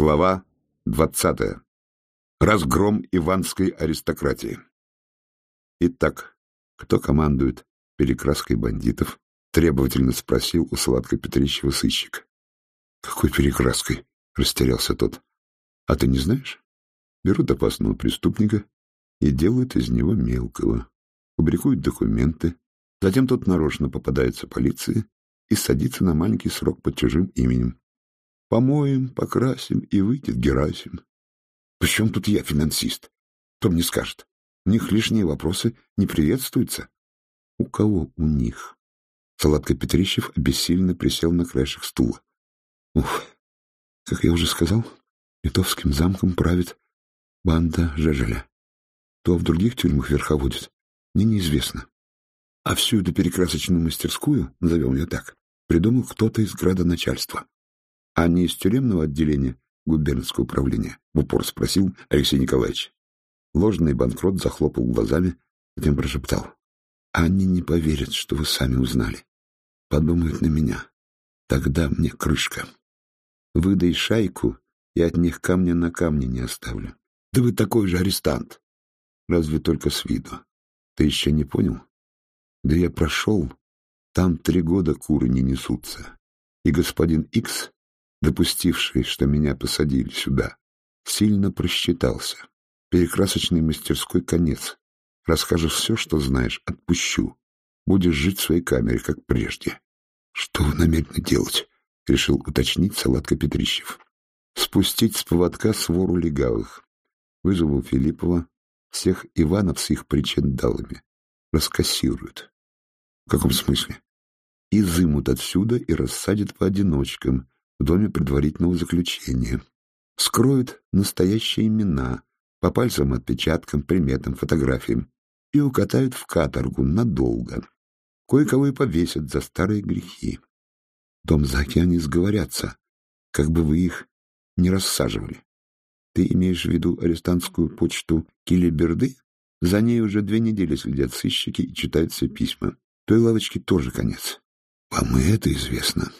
Глава двадцатая. Разгром иванской аристократии. Итак, кто командует перекраской бандитов? Требовательно спросил у Сладко Петрищева сыщик. Какой перекраской? Растерялся тот. А ты не знаешь? Берут опасного преступника и делают из него мелкого. Фабрикуют документы. Затем тот нарочно попадается полиции и садится на маленький срок под чужим именем. Помоем, покрасим, и выйдет Герасим. Причем тут я финансист? Кто мне скажет? У них лишние вопросы не приветствуются. У кого у них? Салатка Петрищев обессильно присел на краешек стула. Ух, как я уже сказал, литовским замком правит банда Жежеля. То в других тюрьмах верховодит, мне неизвестно. А всю эту перекрасочную мастерскую, назовем ее так, придумал кто-то из градоначальства а не из тюремного отделения губернского управления? — в упор спросил Алексей Николаевич. Ложный банкрот захлопал глазами, затем прошептал. — Они не поверят, что вы сами узнали. Подумают на меня. Тогда мне крышка. Выдай шайку, и от них камня на камне не оставлю. Да вы такой же арестант. Разве только с виду. Ты еще не понял? Да я прошел. Там три года куры не несутся. И господин Икс допустивший, что меня посадили сюда, сильно просчитался. Перекрасочной мастерской конец. Расскажешь все, что знаешь, отпущу. Будешь жить в своей камере, как прежде. Что вы намерены делать? Решил уточнить Салатка Петрищев. Спустить с поводка свору легавых. Вызову Филиппова, всех Иванов с их причиндалами. Раскассируют. В каком смысле? Изымут отсюда и рассадят по одиночкам, в доме предварительного заключения. Скроют настоящие имена по пальцам отпечаткам, приметам, фотографиям и укатают в каторгу надолго. Кое-кого и повесят за старые грехи. Дом за океане сговорятся, как бы вы их не рассаживали. Ты имеешь в виду арестантскую почту Килиберды? За ней уже две недели следят сыщики и читают все письма. Той лавочке тоже конец. Вам и это известно.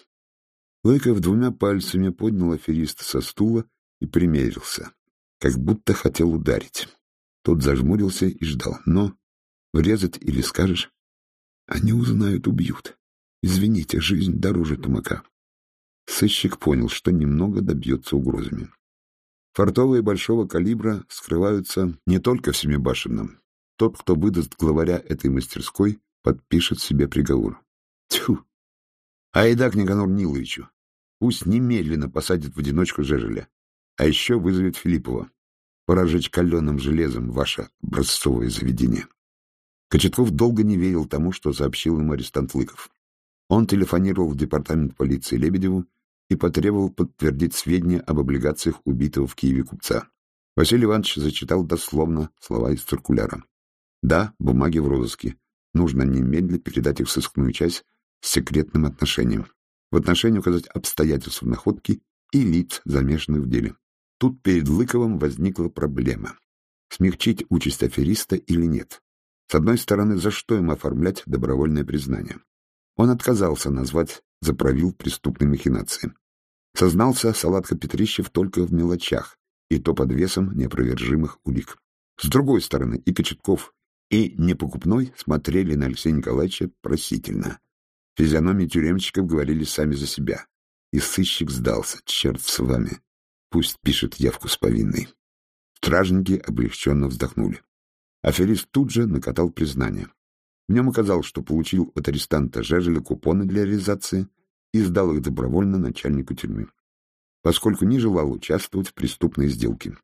Лыков двумя пальцами поднял афериста со стула и примерился, как будто хотел ударить. Тот зажмурился и ждал. Но врезать или скажешь? Они узнают, убьют. Извините, жизнь дороже тумака. Сыщик понял, что немного добьется угрозами. Фортовые большого калибра скрываются не только в Семибашенном. Тот, кто выдаст главаря этой мастерской, подпишет себе приговор. Тьфу! Айда к Никанору Ниловичу. Пусть немедленно посадит в одиночку Жежеля. А еще вызовет Филиппова. Пора каленым железом ваше образцовое заведение. Кочетков долго не верил тому, что сообщил ему арестант Лыков. Он телефонировал в департамент полиции Лебедеву и потребовал подтвердить сведения об облигациях убитого в Киеве купца. Василий Иванович зачитал дословно слова из циркуляра. «Да, бумаги в розыске. Нужно немедленно передать их в сыскную часть секретным отношением в отношении указать обстоятельства находки и лиц, замешанных в деле. Тут перед Лыковым возникла проблема. Смягчить участь афериста или нет? С одной стороны, за что ему оформлять добровольное признание? Он отказался назвать заправил преступной махинации. Сознался Салатка Петрищев только в мелочах, и то под весом неопровержимых улик. С другой стороны, и Кочетков, и Непокупной смотрели на Алексея Николаевича просительно. Физиономии тюремщиков говорили сами за себя. И сыщик сдался. Черт с вами. Пусть пишет явку с повинной. Стражники облегченно вздохнули. Аферист тут же накатал признание. В нем оказалось, что получил от арестанта Жежеля купоны для реализации и сдал их добровольно начальнику тюрьмы, поскольку не желал участвовать в преступной сделке.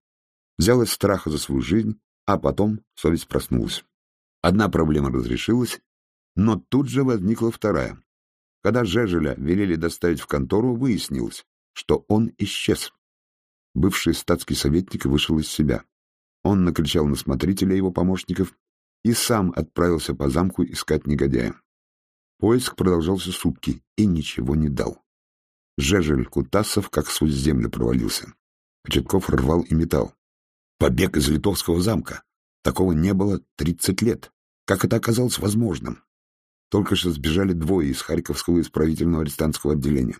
Взял из страха за свою жизнь, а потом совесть проснулась. Одна проблема разрешилась, но тут же возникла вторая. Когда Жежеля велели доставить в контору, выяснилось, что он исчез. Бывший статский советник вышел из себя. Он накричал на смотрителя его помощников и сам отправился по замку искать негодяя. Поиск продолжался сутки и ничего не дал. Жежель Кутасов как сквозь землю провалился. Почетков рвал и металл. Побег из литовского замка. Такого не было тридцать лет. Как это оказалось возможным? Только что сбежали двое из Харьковского исправительного арестантского отделения.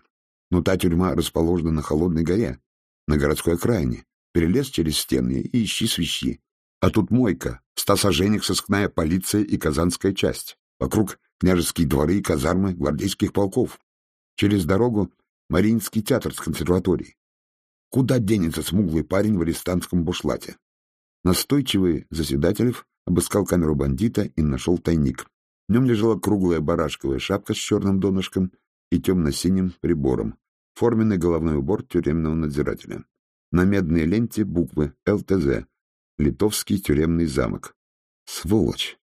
Но та тюрьма расположена на Холодной горе, на городской окраине. Перелез через стены и ищи свищи. А тут мойка, ста сожжениях сыскная полиция и казанская часть. Вокруг княжеские дворы и казармы гвардейских полков. Через дорогу Мариинский театр с консерваторией. Куда денется смуглый парень в арестантском бушлате? Настойчивый заседателев обыскал камеру бандита и нашел тайник. В нем лежала круглая барашковая шапка с черным донышком и темно-синим прибором, форменный головной убор тюремного надзирателя. На медной ленте буквы ЛТЗ «Литовский тюремный замок». «Сволочь!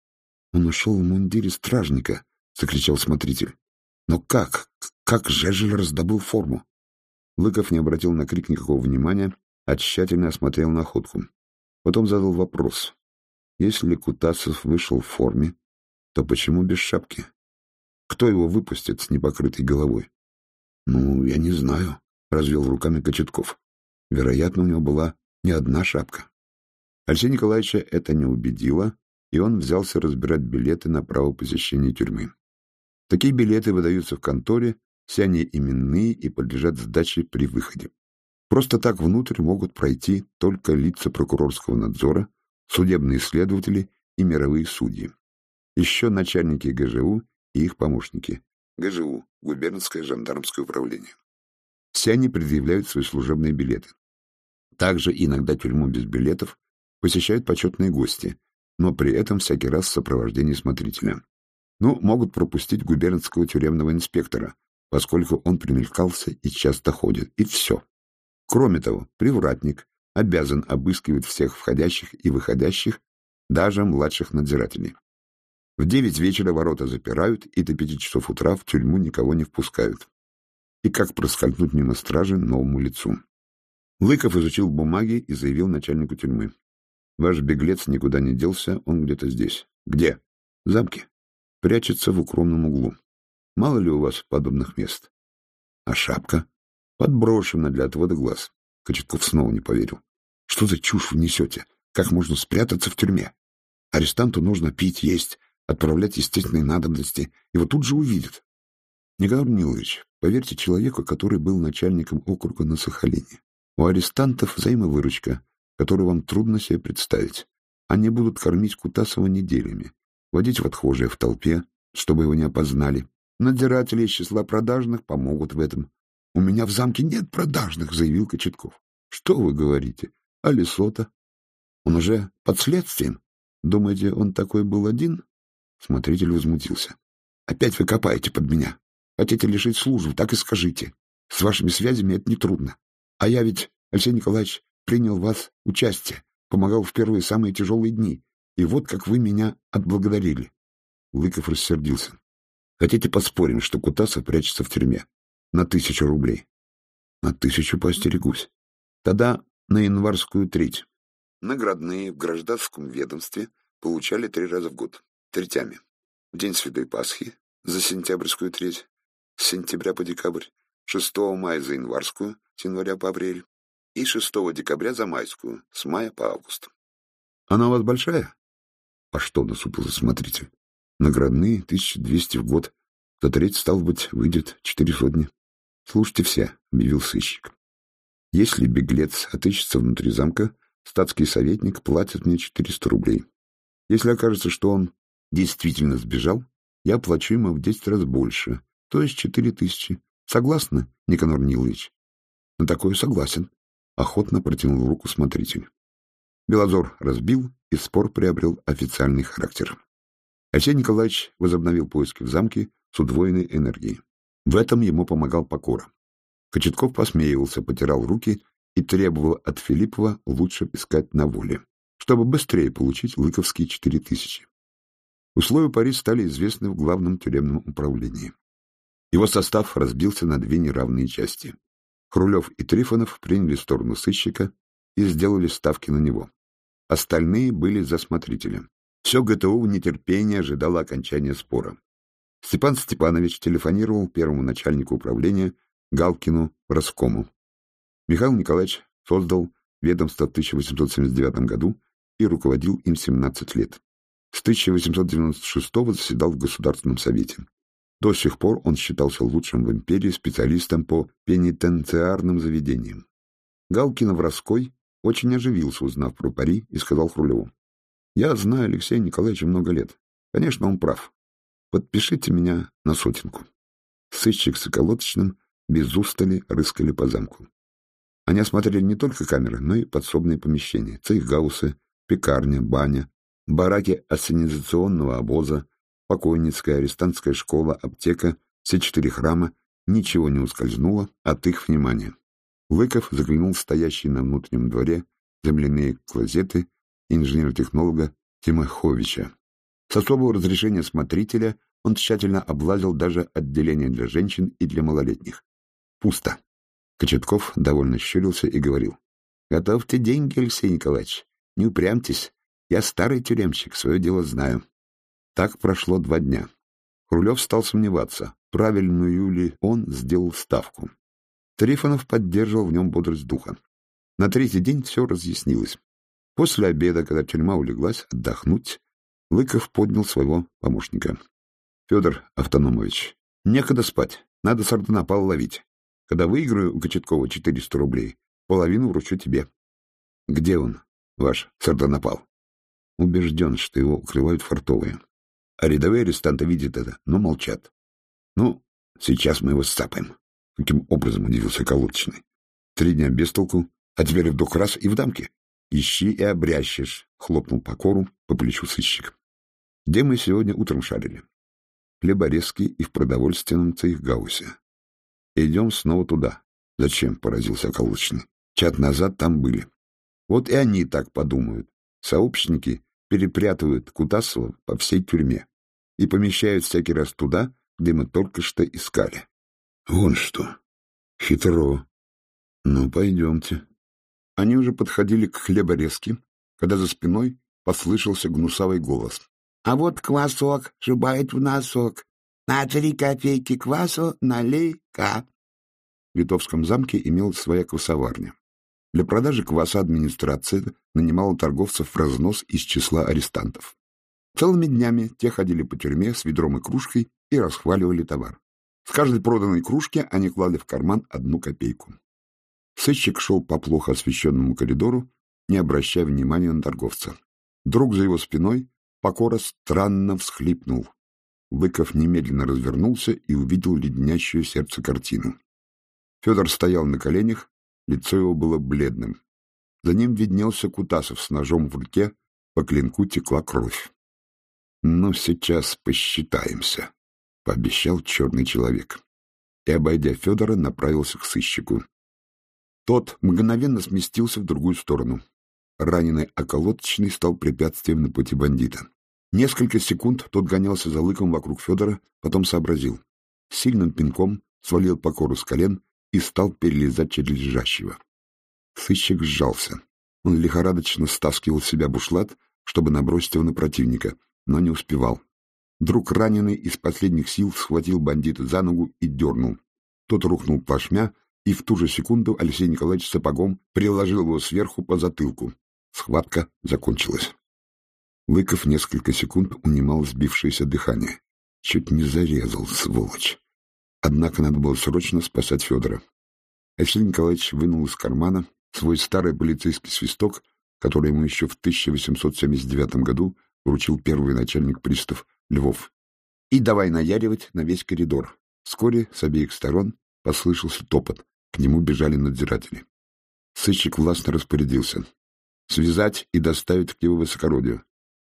Он ушел в мундире стражника!» — закричал смотритель. «Но как? Как Жежель раздобыл форму?» Лыков не обратил на крик никакого внимания, а тщательно осмотрел находку. Потом задал вопрос. Если Кутасов вышел в форме, то почему без шапки? Кто его выпустит с непокрытой головой? — Ну, я не знаю, — развел руками Кочетков. Вероятно, у него была не одна шапка. Алексея Николаевича это не убедило, и он взялся разбирать билеты на право посещения тюрьмы. Такие билеты выдаются в конторе, все они именные и подлежат сдаче при выходе. Просто так внутрь могут пройти только лица прокурорского надзора, судебные следователи и мировые судьи. Еще начальники ГЖУ и их помощники. ГЖУ – губернское жандармское управление. Все они предъявляют свои служебные билеты. Также иногда тюрьму без билетов посещают почетные гости, но при этом всякий раз в сопровождении смотрителя. Ну, могут пропустить губернского тюремного инспектора, поскольку он примелькался и часто ходит, и все. Кроме того, привратник обязан обыскивать всех входящих и выходящих, даже младших надзирателей. В девять вечера ворота запирают, и до пяти часов утра в тюрьму никого не впускают. И как проскользнуть мимо стражи новому лицу. Лыков изучил бумаги и заявил начальнику тюрьмы. Ваш беглец никуда не делся, он где-то здесь. Где? В замке. Прячется в укромном углу. Мало ли у вас подобных мест? А шапка? Подброшена для отвода глаз. Кочетков снова не поверил. Что за чушь вы несете? Как можно спрятаться в тюрьме? Арестанту нужно пить, есть, отправлять естественные надобности. Его тут же увидят. Николай Данилович, поверьте человеку, который был начальником округа на Сахалине. У арестантов взаимовыручка, которую вам трудно себе представить. Они будут кормить Кутасова неделями, водить в отхожее в толпе, чтобы его не опознали. Надзиратели из числа продажных помогут в этом. — У меня в замке нет продажных, — заявил Кочетков. — Что вы говорите? А Лесота? Он уже под следствием. Думаете, он такой был один? Смотритель возмутился. — Опять вы копаете под меня. Хотите лишить службу, так и скажите. С вашими связями это нетрудно. А я ведь, Алексей Николаевич, принял вас участие, помогал в первые самые тяжелые дни. И вот как вы меня отблагодарили. Лыков рассердился. Хотите поспорим, что Кутасов прячется в тюрьме? На тысячу рублей. На тысячу поостерегусь. Тогда на январскую треть. Наградные в гражданском ведомстве получали три раза в год. Третями. День Святой Пасхи за сентябрьскую треть, с сентября по декабрь, 6 мая за январскую, с января по апрель, и 6 декабря за майскую, с мая по август. Она у вас большая? А что, насупился смотритель. Наградные 1200 в год. За треть, стал быть, выйдет четыре сотни. Слушайте все, объявил сыщик. Если беглец отыщется внутри замка, статский советник платит мне 400 рублей. Если окажется, что он действительно сбежал, я плачу ему в 10 раз больше, то есть 4000. Согласны, Никанор Нилович? На такое согласен. Охотно протянул руку смотритель. Белозор разбил, и спор приобрел официальный характер. Алексей Николаевич возобновил поиски в замке с удвоенной энергией. В этом ему помогал Покора. Кочетков посмеивался, потирал руки и требовал от Филиппова лучше искать на воле, чтобы быстрее получить лыковские четыре тысячи. Условия пари стали известны в главном тюремном управлении. Его состав разбился на две неравные части. Хрулев и Трифонов приняли сторону сыщика и сделали ставки на него. Остальные были за смотрителем. Все ГТУ в нетерпении ожидало окончания спора. Степан Степанович телефонировал первому начальнику управления Галкину Роскому. Михаил Николаевич создал ведомство в 1879 году и руководил им 17 лет. С 1896 заседал в Государственном совете. До сих пор он считался лучшим в империи специалистом по пенитенциарным заведениям. Галкин-Воровской очень оживился, узнав про пари, и сказал Хрулеву. «Я знаю Алексея Николаевича много лет. Конечно, он прав. Подпишите меня на сотенку». Сыщик с околоточным без устали рыскали по замку. Они осмотрели не только камеры, но и подсобные помещения, цейхгаусы, пекарня, баня, бараки ассенизационного обоза, покойницкая, арестантская школа, аптека, все четыре храма, ничего не ускользнуло от их внимания. Лыков заглянул в стоящие на внутреннем дворе земляные клозеты инженера-технолога Тимоховича. С особого разрешения смотрителя он тщательно облазил даже отделение для женщин и для малолетних. Пусто. Кочетков довольно щурился и говорил. — Готовьте деньги, Алексей Николаевич. Не упрямьтесь. Я старый тюремщик, свое дело знаю. Так прошло два дня. Хрулев стал сомневаться, правильную ли он сделал ставку. Трифонов поддерживал в нем бодрость духа. На третий день все разъяснилось. После обеда, когда тюрьма улеглась отдохнуть, Лыков поднял своего помощника. — Федор Автономович, некогда спать, надо сардонапал ловить. Когда выиграю у Кочеткова 400 рублей, половину вручу тебе. — Где он, ваш сардонапал? Убежден, что его укрывают фартовые. А рядовые арестанты видят это, но молчат. Ну, сейчас мы его сцапаем. Каким образом удивился колодочный. Три дня без толку, а теперь вдруг раз и в дамке. Ищи и обрящешь, хлопнул по кору по плечу сыщик. Где мы сегодня утром шарили? Хлеборезки и в продовольственном цейхгаусе. Идем снова туда. Зачем? поразился околоточный. Чат назад там были. Вот и они так подумают. Сообщники перепрятывают Кутасова по всей тюрьме и помещают всякий раз туда, где мы только что искали. Вон что. Хитро. Ну, пойдемте. Они уже подходили к хлеборезке, когда за спиной послышался гнусавый голос. — А вот квасок шибает в носок. На три копейки квасу налей-ка. В Литовском замке имелась своя квасоварня. Для продажи кваса администрация нанимала торговцев в разнос из числа арестантов. Целыми днями те ходили по тюрьме с ведром и кружкой и расхваливали товар. В каждой проданной кружке они клали в карман одну копейку. Сыщик шел по плохо освещенному коридору, не обращая внимания на торговца. Друг за его спиной покора странно всхлипнул. Лыков немедленно развернулся и увидел леденящую сердце картину. Федор стоял на коленях, лицо его было бледным. За ним виднелся Кутасов с ножом в руке, по клинку текла кровь. — Ну, сейчас посчитаемся, — пообещал черный человек. И, обойдя Федора, направился к сыщику. Тот мгновенно сместился в другую сторону. Раненый околоточный стал препятствием на пути бандита. Несколько секунд тот гонялся за лыком вокруг Федора, потом сообразил. Сильным пинком свалил покору с колен и стал перелезать через лежащего. Сыщик сжался. Он лихорадочно стаскивал с себя бушлат, чтобы набросить его на противника, но не успевал. Друг раненый из последних сил схватил бандита за ногу и дернул. Тот рухнул плашмя, и в ту же секунду Алексей Николаевич сапогом приложил его сверху по затылку. Схватка закончилась. Лыков несколько секунд унимал сбившееся дыхание. Чуть не зарезал, сволочь. Однако надо было срочно спасать Федора. Алексей Николаевич вынул из кармана свой старый полицейский свисток, который ему еще в 1879 году вручил первый начальник пристав Львов. И давай наяривать на весь коридор. Вскоре с обеих сторон послышался топот. К нему бежали надзиратели. Сыщик властно распорядился. Связать и доставить к его высокородию.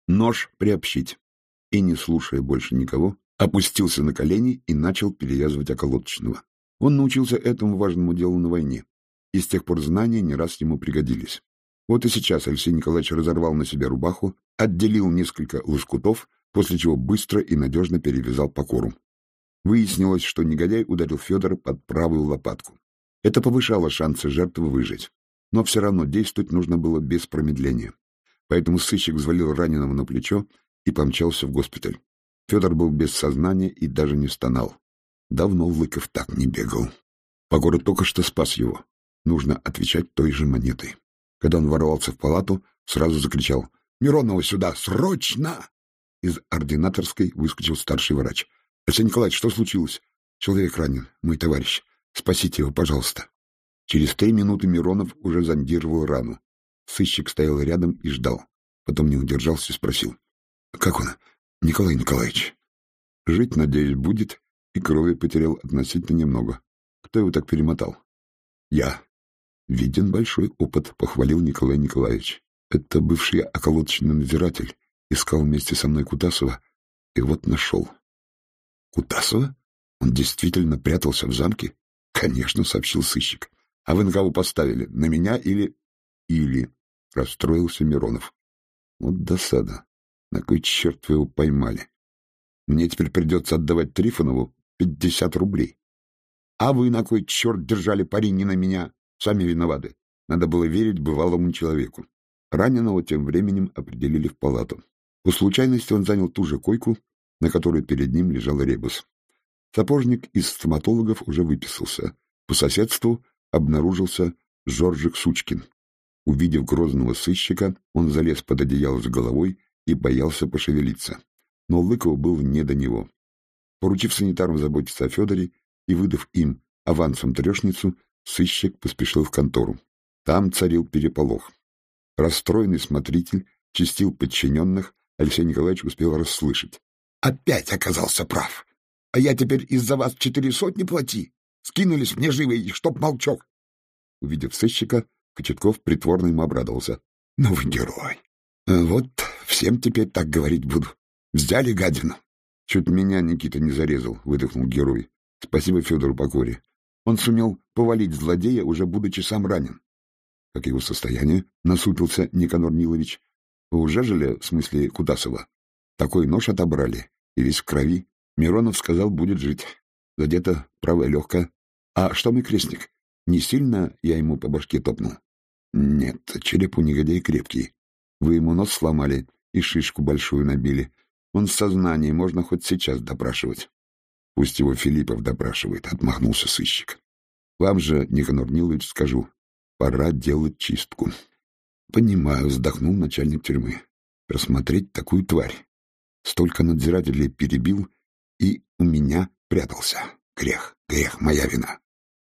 Нож приобщить. И, не слушая больше никого, опустился на колени и начал перевязывать околоточного. Он научился этому важному делу на войне, и с тех пор знания не раз ему пригодились. Вот и сейчас Алексей Николаевич разорвал на себя рубаху, отделил несколько лоскутов после чего быстро и надежно перевязал покору. Выяснилось, что негодяй ударил Федора под правую лопатку. Это повышало шансы жертвы выжить. Но все равно действовать нужно было без промедления. Поэтому сыщик взвалил раненого на плечо и помчался в госпиталь. Федор был без сознания и даже не стонал. Давно Лыков так не бегал. Покора только что спас его. Нужно отвечать той же монетой. Когда он ворвался в палату, сразу закричал «Миронова сюда! Срочно!» Из ординаторской выскочил старший врач. — Алексей Николаевич, что случилось? — Человек ранен, мой товарищ. Спасите его, пожалуйста. Через три минуты Миронов уже зондировал рану. Сыщик стоял рядом и ждал. Потом не удержался и спросил. — Как он, Николай Николаевич? — Жить, надеюсь, будет, и крови потерял относительно немного. Кто его так перемотал? — Я. — Виден большой опыт, — похвалил Николай Николаевич. Это бывший околоточный надзиратель. Искал вместе со мной Кутасова, и вот нашел. — Кутасова? Он действительно прятался в замке? — Конечно, — сообщил сыщик. — А вы на кого поставили? На меня или... — Или... — расстроился Миронов. — Вот досада. На кой черт вы его поймали? Мне теперь придется отдавать Трифонову пятьдесят рублей. А вы на кой черт держали пари не на меня? Сами виноваты. Надо было верить бывалому человеку. Раненого тем временем определили в палату. По случайности он занял ту же койку, на которой перед ним лежал ребус. Сапожник из стоматологов уже выписался. По соседству обнаружился Жоржик Сучкин. Увидев грозного сыщика, он залез под одеяло с головой и боялся пошевелиться. Но Лыкову был не до него. Поручив санитарам заботиться о Федоре и выдав им авансом трешницу, сыщик поспешил в контору. Там царил переполох. Расстроенный смотритель чистил подчиненных, Алексей Николаевич успел расслышать. «Опять оказался прав! А я теперь из-за вас четыре сотни плати. Скинулись мне живые, чтоб молчок. Увидев сыщика, Кочетков притворно ему обрадовался. — Ну вы герой. Вот всем теперь так говорить буду. Взяли гадину. Чуть меня Никита не зарезал, выдохнул герой. Спасибо Федору Покоре. Он сумел повалить злодея, уже будучи сам ранен. Как его состояние? Насупился Никанор Нилович. Уже жили, в смысле Кудасова. Такой нож отобрали, и весь в крови. Миронов сказал, будет жить. Задето правая легкая. А что мой крестник? Не сильно я ему по башке топнул? Нет, череп у негодяя крепкий. Вы ему нос сломали и шишку большую набили. Он в сознании, можно хоть сейчас допрашивать. Пусть его Филиппов допрашивает, — отмахнулся сыщик. Вам же, Никанор Нилович, скажу, пора делать чистку. Понимаю, вздохнул начальник тюрьмы. Рассмотреть такую тварь. Столько надзирателей перебил, и у меня прятался. Грех, грех, моя вина.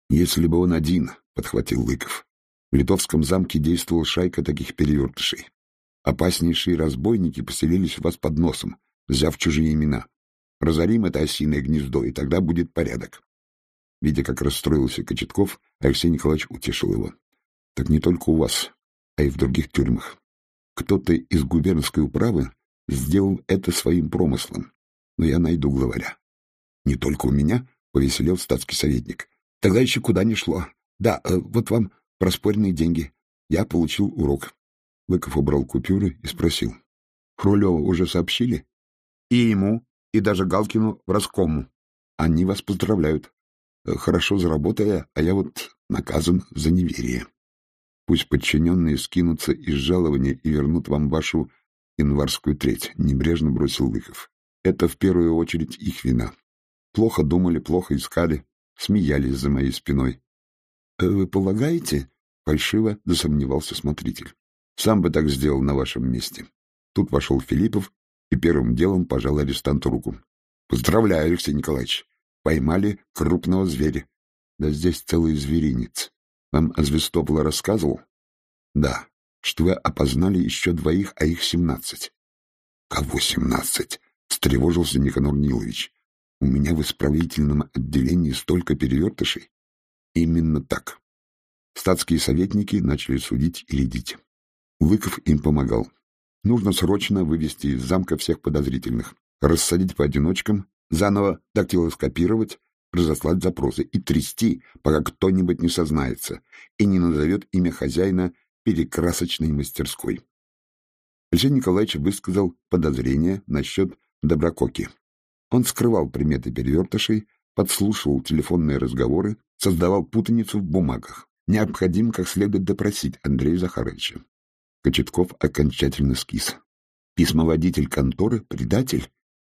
Если бы он один, — подхватил Лыков. В литовском замке действовала шайка таких перевертышей. Опаснейшие разбойники поселились у вас под носом, взяв чужие имена. Разорим это осиное гнездо, и тогда будет порядок. Видя, как расстроился Кочетков, Алексей Николаевич утешил его. Так не только у вас, а и в других тюрьмах. Кто-то из губернской управы сделал это своим промыслом, но я найду главаря. Не только у меня, — повеселел статский советник. Тогда еще куда ни шло. Да, э, вот вам проспоренные деньги. Я получил урок. Лыков убрал купюры и спросил. Хрулева уже сообщили? И ему, и даже Галкину в раскому. Они вас поздравляют. Э, хорошо заработая, а я вот наказан за неверие. Пусть подчиненные скинутся из жалования и вернут вам вашу январскую треть, — небрежно бросил Лыков. Это в первую очередь их вина. Плохо думали, плохо искали, смеялись за моей спиной. — Вы полагаете? — фальшиво засомневался смотритель. — Сам бы так сделал на вашем месте. Тут вошел Филиппов и первым делом пожал арестанту руку. — Поздравляю, Алексей Николаевич. Поймали крупного зверя. Да здесь целый зверинец. Вам Азвестопола рассказывал? — Да. Что вы опознали еще двоих, а их семнадцать. — Кого семнадцать? — встревожился Никанор Нилович. У меня в исправительном отделении столько перевертышей. Именно так. Статские советники начали судить и рядить. Лыков им помогал. Нужно срочно вывести из замка всех подозрительных, рассадить по одиночкам, заново дактилоскопировать, разослать запросы и трясти, пока кто-нибудь не сознается и не назовет имя хозяина перекрасочной мастерской. Алексей Николаевич высказал подозрение насчет Добрококи. Он скрывал приметы перевертышей, подслушивал телефонные разговоры, создавал путаницу в бумагах. Необходимо как следует допросить Андрея Захаровича. Кочетков окончательно скис. Письмоводитель конторы — предатель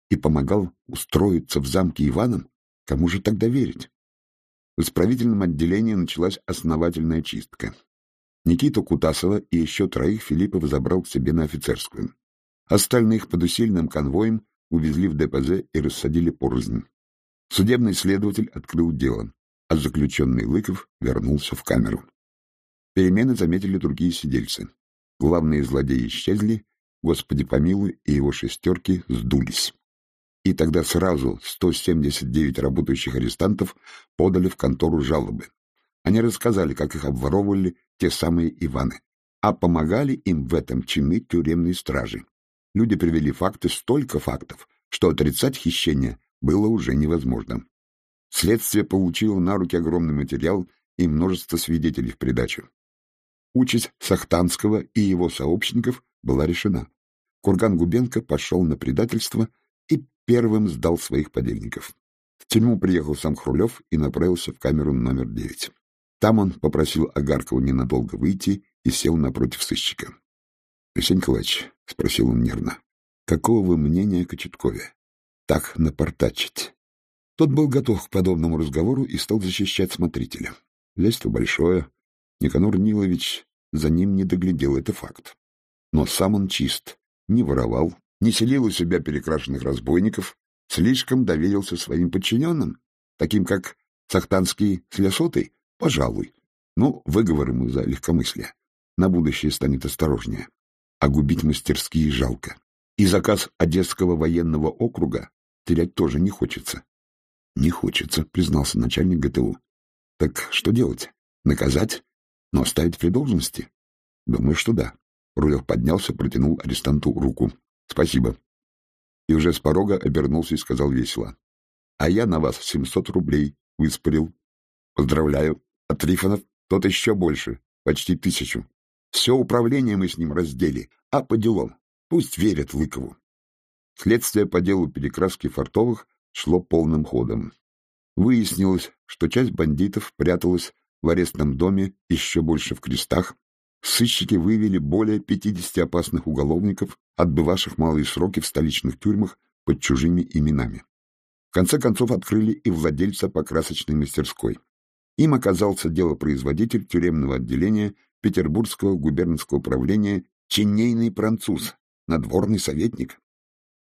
и помогал устроиться в замке Иваном? Кому же тогда верить? В исправительном отделении началась основательная чистка. Никиту Кутасова и еще троих Филиппов забрал к себе на офицерскую. Остальных под усиленным конвоем увезли в ДПЗ и рассадили порознь. Судебный следователь открыл дело. а заключенный Лыков вернулся в камеру. Перемены заметили другие сидельцы. Главные злодеи исчезли, Господи помилуй, и его шестерки сдулись. И тогда сразу 179 работающих арестантов подали в контору жалобы. Они рассказали, как их обворовывали те самые Иваны, а помогали им в этом чины тюремной стражи. Люди привели факты, столько фактов, что отрицать хищение было уже невозможно. Следствие получило на руки огромный материал и множество свидетелей в придачу. Участь Сахтанского и его сообщников была решена. Курган Губенко пошел на предательство и первым сдал своих подельников. В тюрьму приехал сам Хрулев и направился в камеру номер девять. Там он попросил Агаркова ненадолго выйти и сел напротив сыщика. — Алексей Николаевич, — спросил он нервно, — какого вы мнения о Кочеткове? Так напортачить. Тот был готов к подобному разговору и стал защищать смотрителя. Лество большое. Никанор Нилович за ним не доглядел, это факт. Но сам он чист, не воровал, не селил у себя перекрашенных разбойников, слишком доверился своим подчиненным, таким как Сахтанский с Лясотой, пожалуй. Ну, выговор ему за легкомыслие. На будущее станет осторожнее. А губить мастерские жалко. И заказ Одесского военного округа терять тоже не хочется. Не хочется, признался начальник ГТУ. Так что делать? Наказать? Но оставить при должности? Думаю, что да. Рулев поднялся, протянул арестанту руку. Спасибо. И уже с порога обернулся и сказал весело. А я на вас семьсот рублей выспорил. Поздравляю. А Трифонов тот еще больше, почти тысячу. Все управление мы с ним раздели, а по делам. Пусть верят Лыкову. Следствие по делу перекраски фартовых шло полным ходом. Выяснилось, что часть бандитов пряталась в арестном доме еще больше в крестах, сыщики вывели более 50 опасных уголовников, отбывавших малые сроки в столичных тюрьмах под чужими именами. В конце концов открыли и владельца покрасочной мастерской. Им оказался делопроизводитель тюремного отделения Петербургского губернского управления чинейный француз, надворный советник.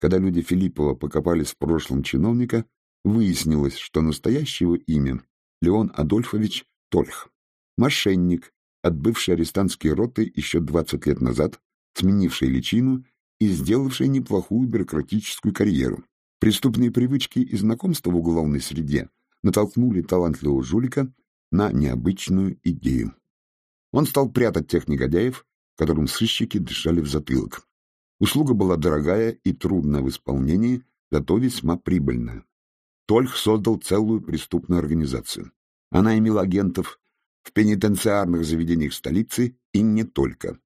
Когда люди Филиппова покопались в прошлом чиновника, выяснилось, что настоящее имя Леон Адольфович Тольх. Мошенник, отбывший арестантские роты еще 20 лет назад, сменивший личину и сделавший неплохую бюрократическую карьеру. Преступные привычки и знакомства в уголовной среде натолкнули талантливого жулика на необычную идею. Он стал прятать тех негодяев, которым сыщики дышали в затылок. Услуга была дорогая и трудная в исполнении, зато весьма прибыльная. Тольх создал целую преступную организацию. Она имела агентов в пенитенциарных заведениях столицы и не только.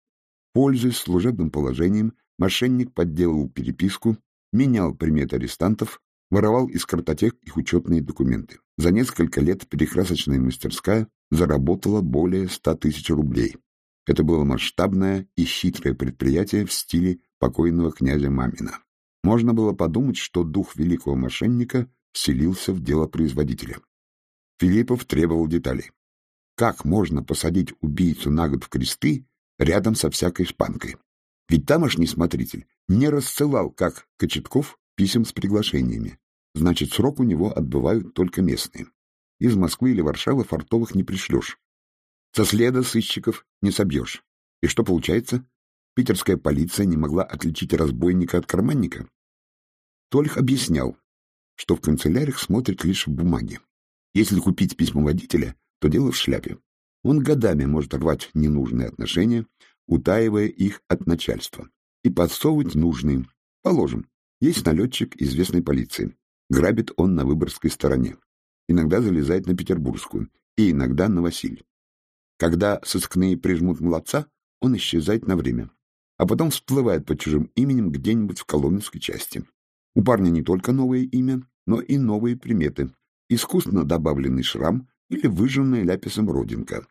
Пользуясь служебным положением, мошенник подделывал переписку, менял приметы арестантов, воровал из картотек их учетные документы. За несколько лет перекрасочная мастерская заработала более ста тысяч рублей. Это было масштабное и хитрое предприятие в стиле покойного князя Мамина. Можно было подумать, что дух великого мошенника вселился в дело производителя. Филиппов требовал деталей. Как можно посадить убийцу на год в кресты рядом со всякой шпанкой? Ведь тамошний смотритель не рассылал, как Кочетков, писем с приглашениями. Значит, срок у него отбывают только местные. Из Москвы или Варшавы фартовых не пришлешь. Со следа сыщиков не собьешь. И что получается? Питерская полиция не могла отличить разбойника от карманника? Тольх объяснял, что в канцеляриях смотрят лишь бумаги. Если купить письмо водителя, то дело в шляпе. Он годами может рвать ненужные отношения, утаивая их от начальства, и подсовывать нужные. Положим, есть налетчик известной полиции. Грабит он на Выборгской стороне. Иногда залезает на Петербургскую, и иногда на Василь. Когда сыскные прижмут молодца, он исчезает на время, а потом всплывает под чужим именем где-нибудь в Коломенской части. У парня не только новое имя, но и новые приметы, искусно добавленный шрам или выжженная ляписом родинка.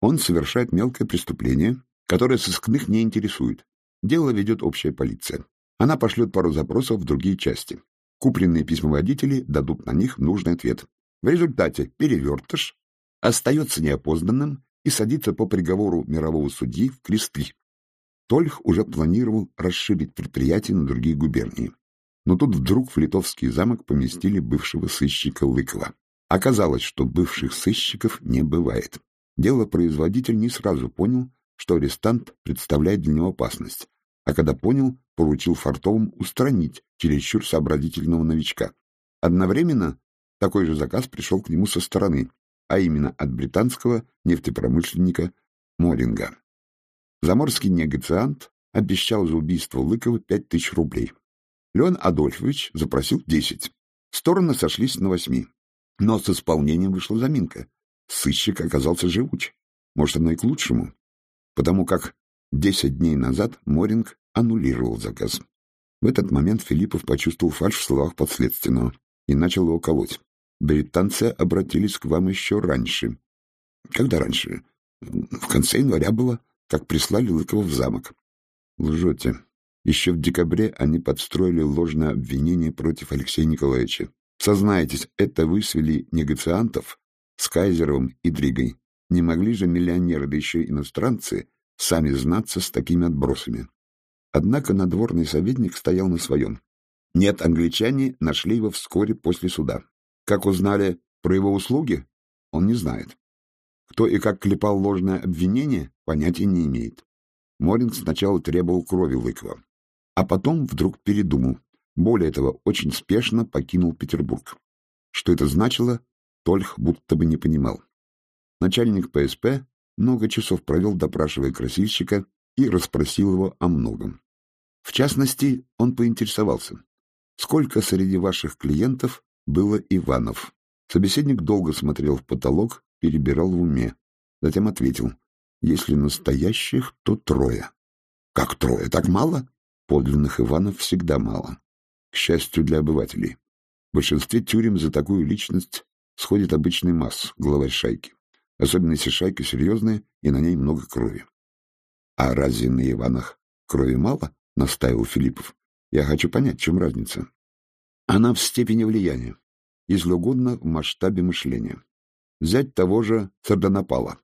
Он совершает мелкое преступление, которое сыскных не интересует. Дело ведет общая полиция. Она пошлет пару запросов в другие части. Купленные письмоводители дадут на них нужный ответ. В результате перевертыш остается неопознанным и садится по приговору мирового судьи в кресты. Тольх уже планировал расширить предприятие на другие губернии. Но тут вдруг в Литовский замок поместили бывшего сыщика Лыкова. Оказалось, что бывших сыщиков не бывает. Делопроизводитель не сразу понял, что арестант представляет для него опасность, а когда понял, поручил Фартовым устранить чересчур сообразительного новичка. Одновременно такой же заказ пришел к нему со стороны, а именно от британского нефтепромышленника Моринга. Заморский негациант обещал за убийство Лыкова пять тысяч рублей. Леон Адольфович запросил десять. Стороны сошлись на восьми. Но с исполнением вышла заминка. Сыщик оказался живуч. Может, оно и к лучшему. Потому как десять дней назад Моринг аннулировал заказ. В этот момент Филиппов почувствовал фальшь в словах подследственного и начал его колоть. Британцы обратились к вам еще раньше. Когда раньше? В конце января было, как прислали Лыкова в замок. Лжете. Еще в декабре они подстроили ложное обвинение против Алексея Николаевича. Сознайтесь, это вы свели негациантов с Кайзеровым и Дригой. Не могли же миллионеры, да еще иностранцы, сами знаться с такими отбросами. Однако надворный советник стоял на своем. Нет, англичане нашли его вскоре после суда. Как узнали про его услуги, он не знает. Кто и как клепал ложное обвинение, понятия не имеет. Моринг сначала требовал крови Лыкова, а потом вдруг передумал. Более того, очень спешно покинул Петербург. Что это значило, Тольх будто бы не понимал. Начальник ПСП много часов провел, допрашивая красильщика, и расспросил его о многом. В частности, он поинтересовался, сколько среди ваших клиентов было Иванов. Собеседник долго смотрел в потолок, перебирал в уме. Затем ответил, если настоящих, то трое. Как трое? Так мало? Подлинных Иванов всегда мало. К счастью для обывателей. В большинстве тюрем за такую личность сходит обычный масс, главарь шайки. Особенно если шайка серьезная и на ней много крови. А разве на Иванах крови мало? — настаивал Филиппов. «Я хочу понять, чем разница. Она в степени влияния, если угодно, в масштабе мышления. Взять того же Сардонапала.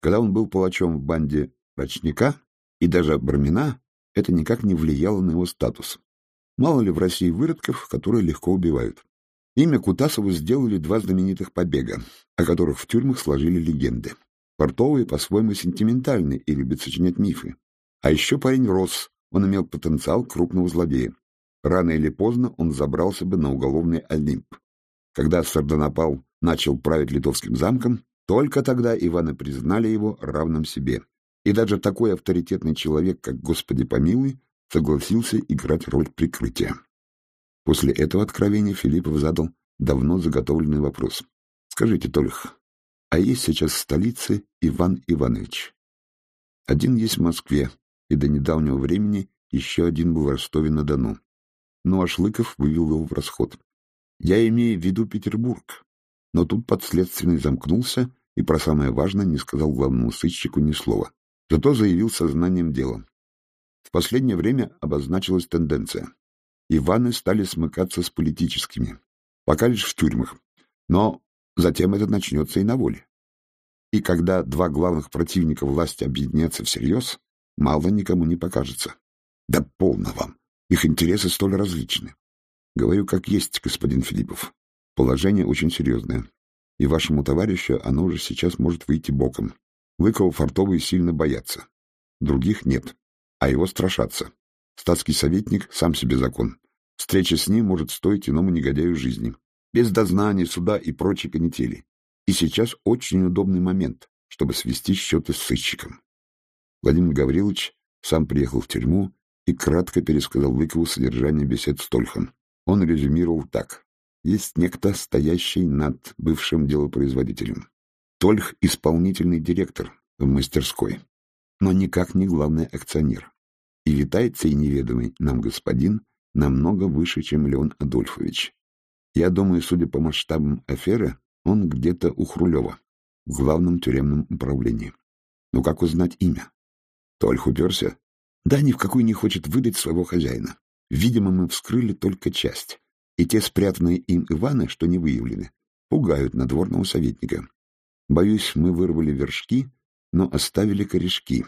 Когда он был палачом в банде Рачника и даже Бармина, это никак не влияло на его статус. Мало ли в России выродков, которые легко убивают. Имя Кутасову сделали два знаменитых побега, о которых в тюрьмах сложили легенды. Портовые по-своему сентиментальны и любят сочинять мифы. А еще парень рос, он имел потенциал крупного злодея. Рано или поздно он забрался бы на уголовный Олимп. Когда Сардонапал начал править литовским замком, только тогда Ивана признали его равным себе. И даже такой авторитетный человек, как Господи помилуй, согласился играть роль прикрытия. После этого откровения Филиппов задал давно заготовленный вопрос. «Скажите, Тольх, а есть сейчас в столице Иван Иванович?» «Один есть в Москве, и до недавнего времени еще один был в Ростове-на-Дону. Но Ашлыков вывел его в расход. Я имею в виду Петербург. Но тут подследственный замкнулся и про самое важное не сказал главному сыщику ни слова. Зато заявил сознанием дела. В последнее время обозначилась тенденция. Иваны стали смыкаться с политическими. Пока лишь в тюрьмах. Но затем это начнется и на воле. И когда два главных противника власти объединятся всерьез, мало никому не покажется. Да полно вам. Их интересы столь различны. Говорю как есть, господин Филиппов. Положение очень серьезное. И вашему товарищу оно уже сейчас может выйти боком. Лыкова фартовые сильно боятся. Других нет. А его страшатся. Статский советник сам себе закон. Встреча с ним может стоить иному негодяю жизни. Без дознания, суда и прочей канители. И сейчас очень удобный момент, чтобы свести счеты с сыщиком. Владимир Гаврилович сам приехал в тюрьму и кратко пересказал Лыкову содержание бесед с Тольхом. Он резюмировал так. Есть некто, стоящий над бывшим делопроизводителем. Тольх — исполнительный директор в мастерской, но никак не главный акционер. И витает сей неведомый нам господин намного выше, чем Леон Адольфович. Я думаю, судя по масштабам аферы, он где-то у Хрулева, в главном тюремном управлении. Но как узнать имя? Тольх уперся. Да ни в какую не хочет выдать своего хозяина. Видимо, мы вскрыли только часть. И те спрятанные им Иваны, что не выявлены, пугают надворного советника. Боюсь, мы вырвали вершки, но оставили корешки.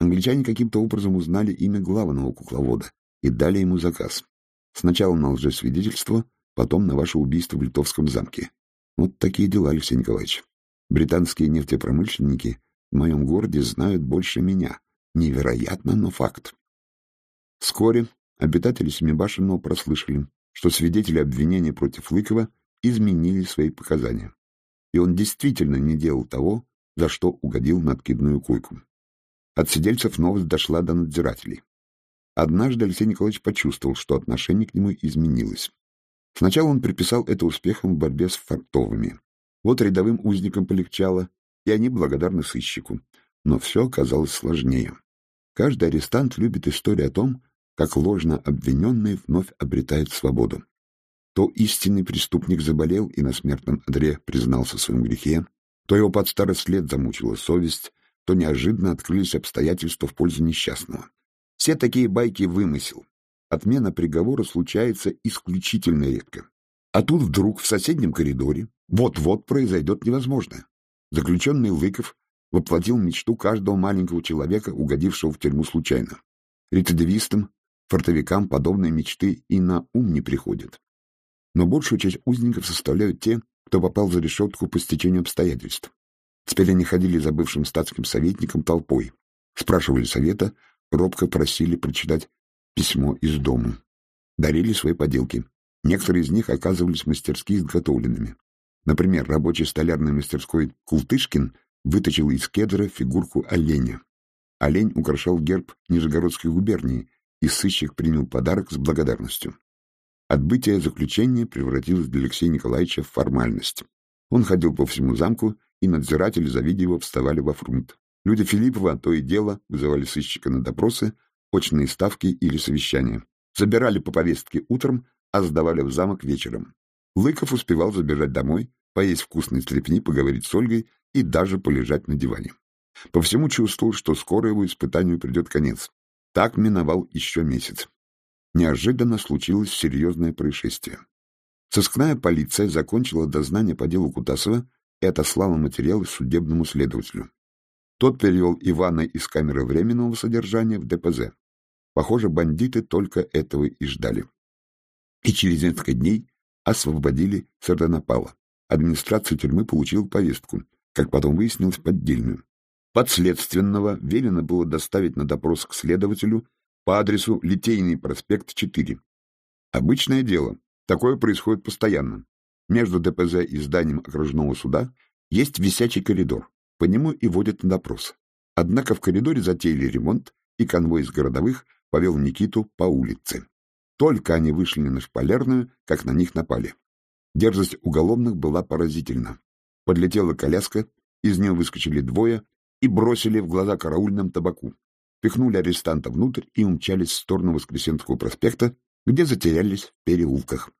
Англичане каким-то образом узнали имя главного кукловода и дали ему заказ. Сначала на лжесвидетельство, потом на ваше убийство в Литовском замке. Вот такие дела, Алексей Николаевич. Британские нефтепромышленники в моем городе знают больше меня. Невероятно, но факт. Вскоре обитатели Семибашенного прослышали, что свидетели обвинения против Лыкова изменили свои показания. И он действительно не делал того, за что угодил на откидную койку. От сидельцев новость дошла до надзирателей. Однажды Алексей Николаевич почувствовал, что отношение к нему изменилось. Сначала он приписал это успехам в борьбе с фартовыми. Вот рядовым узникам полегчало, и они благодарны сыщику. Но все оказалось сложнее. Каждый арестант любит историю о том, как ложно обвиненный вновь обретает свободу. То истинный преступник заболел и на смертном одре признался в своем грехе, то его под старость лет замучила совесть, то неожиданно открылись обстоятельства в пользу несчастного. Все такие байки вымысел. Отмена приговора случается исключительно редко. А тут вдруг в соседнем коридоре вот-вот произойдет невозможное. Заключенный Лыков воплотил мечту каждого маленького человека, угодившего в тюрьму случайно. Рецидивистам, фортовикам подобные мечты и на ум не приходят. Но большую часть узников составляют те, кто попал за решетку по стечению обстоятельств. Теперь они ходили за бывшим статским советником толпой, спрашивали совета, робко просили прочитать письмо из дома. Дарили свои поделки. Некоторые из них оказывались мастерски изготовленными. Например, рабочий столярной мастерской Култышкин выточил из кедра фигурку оленя. Олень украшал герб Нижегородской губернии, и сыщик принял подарок с благодарностью. Отбытие заключения превратилось для Алексея Николаевича в формальность. Он ходил по всему замку, и надзиратели, завидя его, вставали во фрунт. Люди Филиппова то и дело вызывали сыщика на допросы, очные ставки или совещания. Забирали по повестке утром, а сдавали в замок вечером. Лыков успевал забежать домой, поесть вкусной стрепни, поговорить с Ольгой и даже полежать на диване. По всему чувствовал, что скоро его испытанию придет конец. Так миновал еще месяц. Неожиданно случилось серьезное происшествие. Сыскная полиция закончила дознание по делу Кутасова и отослала материалы судебному следователю. Тот перевел Ивана из камеры временного содержания в ДПЗ. Похоже, бандиты только этого и ждали. И через несколько дней освободили Сардонапала. Администрация тюрьмы получила повестку, как потом выяснилось, поддельную. Подследственного велено было доставить на допрос к следователю по адресу Литейный проспект, 4. Обычное дело. Такое происходит постоянно. Между ДПЗ и зданием окружного суда есть висячий коридор. По нему и водят на допрос. Однако в коридоре затеяли ремонт, и конвой из городовых повел Никиту по улице. Только они вышли на шпалерную, как на них напали. Дерзость уголовных была поразительна. Подлетела коляска, из нее выскочили двое и бросили в глаза караульным табаку. Пихнули арестанта внутрь и умчались в сторону Воскресенского проспекта, где затерялись в переулках.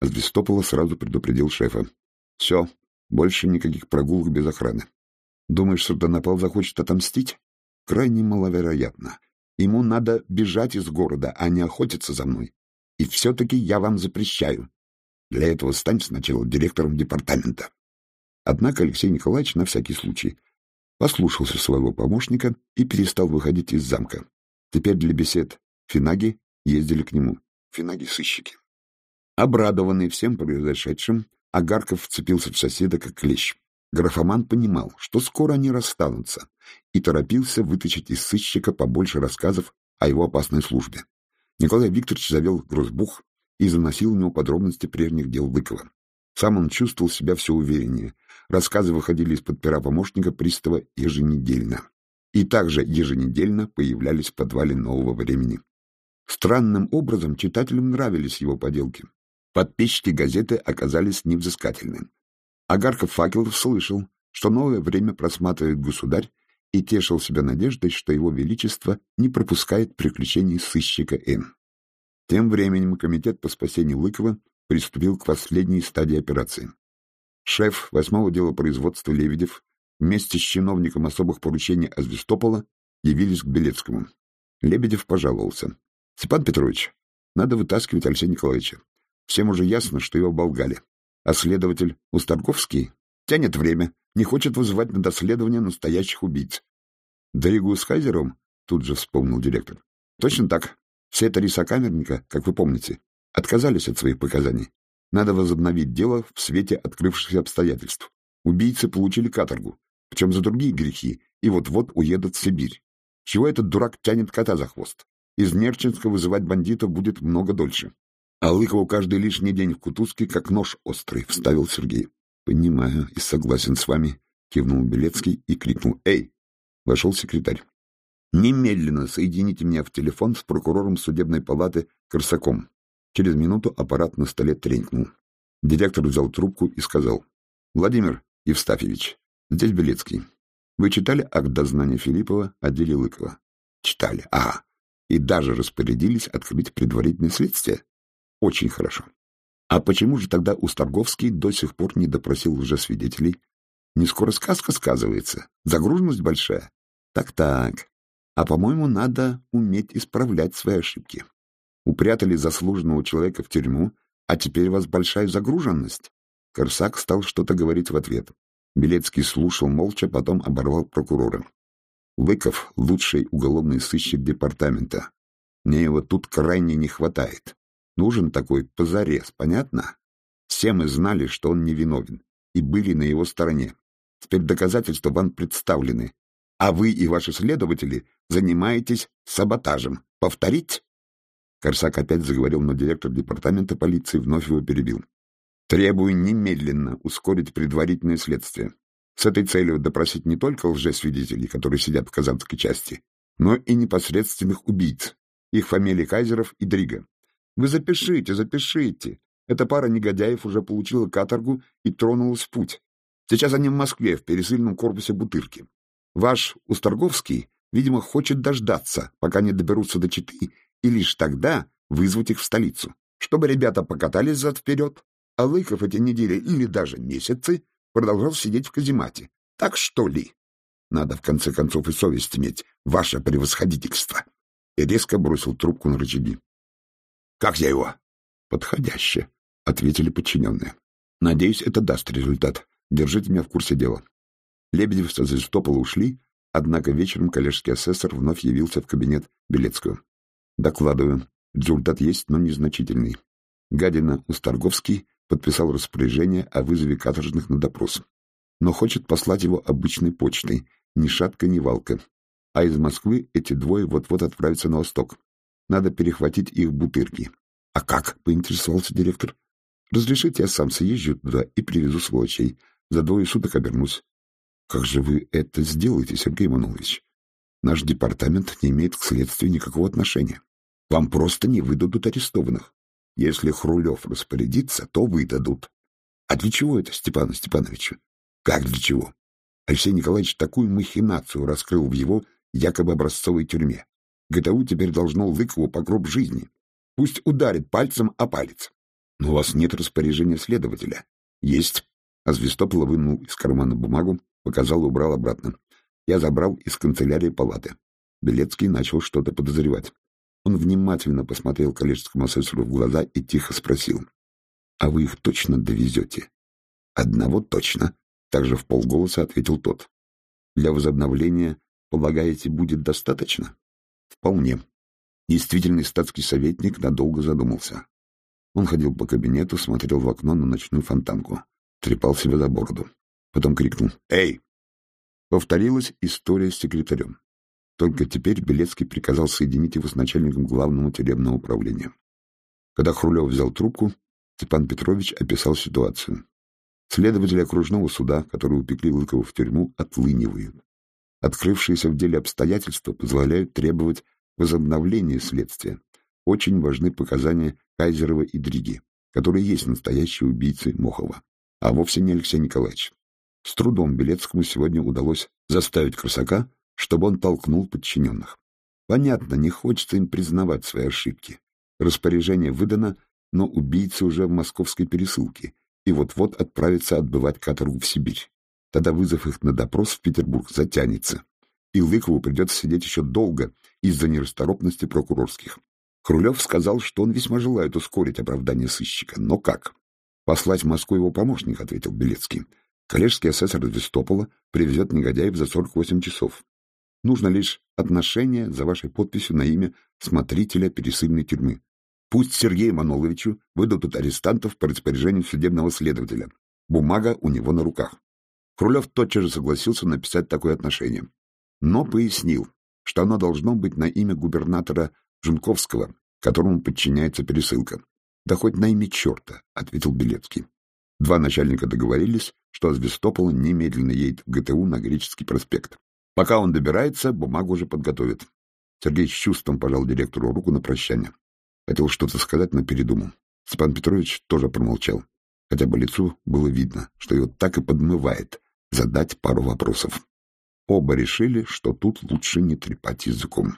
Звестопола сразу предупредил шефа. — Все, больше никаких прогулок без охраны. Думаешь, Сурдонапал захочет отомстить? Крайне маловероятно. Ему надо бежать из города, а не охотиться за мной. И все-таки я вам запрещаю. Для этого стань сначала директором департамента. Однако Алексей Николаевич на всякий случай послушался своего помощника и перестал выходить из замка. Теперь для бесед Финаги ездили к нему. Финаги-сыщики. Обрадованный всем произошедшим, Агарков вцепился в соседа как клещ. Графоман понимал, что скоро они расстанутся, и торопился вытащить из сыщика побольше рассказов о его опасной службе. Николай Викторович завел грозбух и заносил в него подробности прежних дел Быкова. Сам он чувствовал себя все увереннее. Рассказы выходили из-под пера помощника пристава еженедельно. И также еженедельно появлялись в подвале нового времени. Странным образом читателям нравились его поделки. Подписчики газеты оказались невзыскательны. Агарков Факелов слышал, что новое время просматривает государь и тешил себя надеждой, что его величество не пропускает приключений сыщика Н. Тем временем комитет по спасению Лыкова приступил к последней стадии операции. Шеф восьмого дела производства Лебедев вместе с чиновником особых поручений Азвестопола явились к Белецкому. Лебедев пожаловался. — Степан Петрович, надо вытаскивать Алексея Николаевича. Всем уже ясно, что его оболгали. А следователь Устарковский тянет время, не хочет вызывать на доследование настоящих убийц. Дригу с Хайзером, тут же вспомнил директор. Точно так. Все три сокамерника, как вы помните, отказались от своих показаний. Надо возобновить дело в свете открывшихся обстоятельств. Убийцы получили каторгу, причем за другие грехи, и вот-вот уедут в Сибирь. Чего этот дурак тянет кота за хвост? Из Нерчинска вызывать бандитов будет много дольше. А Лыкову каждый лишний день в кутузке как нож острый, — вставил Сергей. — Понимаю и согласен с вами, — кивнул Белецкий и крикнул. — Эй! Вошел секретарь. Немедленно соедините меня в телефон с прокурором судебной палаты Корсаком. Через минуту аппарат на столе тренькнул. Директор взял трубку и сказал. — Владимир Евстафьевич, здесь Белецкий. Вы читали акт дознания Филиппова о деле Лыкова? — Читали. А, и даже распорядились открыть предварительное следствие? Очень хорошо. А почему же тогда Усторговский до сих пор не допросил уже свидетелей? Не скоро сказка сказывается. Загруженность большая. Так-так. А, по-моему, надо уметь исправлять свои ошибки. Упрятали заслуженного человека в тюрьму, а теперь у вас большая загруженность. Корсак стал что-то говорить в ответ. Белецкий слушал молча, потом оборвал прокурора. Лыков — лучший уголовный сыщик департамента. Мне его тут крайне не хватает. Нужен такой позарез, понятно? Все мы знали, что он невиновен, и были на его стороне. Теперь доказательства вам представлены, а вы и ваши следователи занимаетесь саботажем. Повторить?» Корсак опять заговорил, но директор департамента полиции вновь его перебил. «Требую немедленно ускорить предварительное следствие. С этой целью допросить не только лжесвидетелей, которые сидят в казанской части, но и непосредственных убийц, их фамилии Кайзеров и Дрига. Вы запишите, запишите. Эта пара негодяев уже получила каторгу и тронулась в путь. Сейчас они в Москве, в пересыльном корпусе Бутырки. Ваш Усторговский, видимо, хочет дождаться, пока не доберутся до Читы, и лишь тогда вызвать их в столицу, чтобы ребята покатались зад-вперед, а Лыков эти недели или даже месяцы продолжал сидеть в каземате. Так что ли? Надо, в конце концов, и совесть иметь, ваше превосходительство. И резко бросил трубку на рычаги. — Как я его? — Подходяще, — ответили подчиненные. — Надеюсь, это даст результат. Держите меня в курсе дела. Лебедев со Звездопола ушли, однако вечером коллежский асессор вновь явился в кабинет Белецкого. Докладываю. Результат есть, но незначительный. Гадина Усторговский подписал распоряжение о вызове каторжных на допрос. Но хочет послать его обычной почтой, ни шатка, ни валка. А из Москвы эти двое вот-вот отправятся на восток. Надо перехватить их бутырки. — А как? — поинтересовался директор. — Разрешите, я сам съезжу туда и привезу сволочей. За двое суток обернусь. Как же вы это сделаете, Сергей Манулович? Наш департамент не имеет к следствию никакого отношения. Вам просто не выдадут арестованных. Если Хрулев распорядится, то выдадут. А для чего это, Степану Степановичу? Как для чего? Алексей Николаевич такую махинацию раскрыл в его якобы образцовой тюрьме. ГТУ теперь должно Лыкову по гроб жизни. Пусть ударит пальцем о палец. Но у вас нет распоряжения следователя. Есть. А Звестопола вынул из кармана бумагу, Показал и убрал обратно. Я забрал из канцелярии палаты. Белецкий начал что-то подозревать. Он внимательно посмотрел коллежскому асессору в глаза и тихо спросил. — А вы их точно довезете? — Одного точно, — также в полголоса ответил тот. — Для возобновления, полагаете, будет достаточно? — Вполне. Действительный статский советник надолго задумался. Он ходил по кабинету, смотрел в окно на ночную фонтанку, трепал себя за бороду. Потом крикнул «Эй!». Повторилась история с секретарем. Только теперь Белецкий приказал соединить его с начальником главного тюремного управления. Когда Хрулев взял трубку, Степан Петрович описал ситуацию. Следователи окружного суда, которые упекли Лыкова в тюрьму, отлынивают. Открывшиеся в деле обстоятельства позволяют требовать возобновления следствия. Очень важны показания Кайзерова и Дриги, которые есть настоящие убийцы Мохова, а вовсе не Алексей Николаевич. С трудом Белецкому сегодня удалось заставить Красака, чтобы он толкнул подчиненных. Понятно, не хочется им признавать свои ошибки. Распоряжение выдано, но убийцы уже в московской пересылке и вот-вот отправятся отбывать каторгу в Сибирь. Тогда вызов их на допрос в Петербург затянется, и Лыкову придется сидеть еще долго из-за нерасторопности прокурорских. Хрулев сказал, что он весьма желает ускорить оправдание сыщика. Но как? Послать в Москву его помощник, ответил Белецкий. Коллежский асессор Вестопола привезет негодяев за 48 часов. Нужно лишь отношение за вашей подписью на имя смотрителя пересыльной тюрьмы. Пусть Сергею Маноловичу выдадут арестантов по распоряжению судебного следователя. Бумага у него на руках. Хрулев тотчас же согласился написать такое отношение, но пояснил, что оно должно быть на имя губернатора Жунковского, которому подчиняется пересылка. — Да хоть на имя черта, — ответил Белецкий. Два начальника договорились, что Азвестопола немедленно едет в ГТУ на Греческий проспект. Пока он добирается, бумагу уже подготовит. Сергей с чувством пожал директору руку на прощание. Хотел что-то сказать, но передумал. Степан Петрович тоже промолчал, хотя по лицу было видно, что его так и подмывает задать пару вопросов. Оба решили, что тут лучше не трепать языком.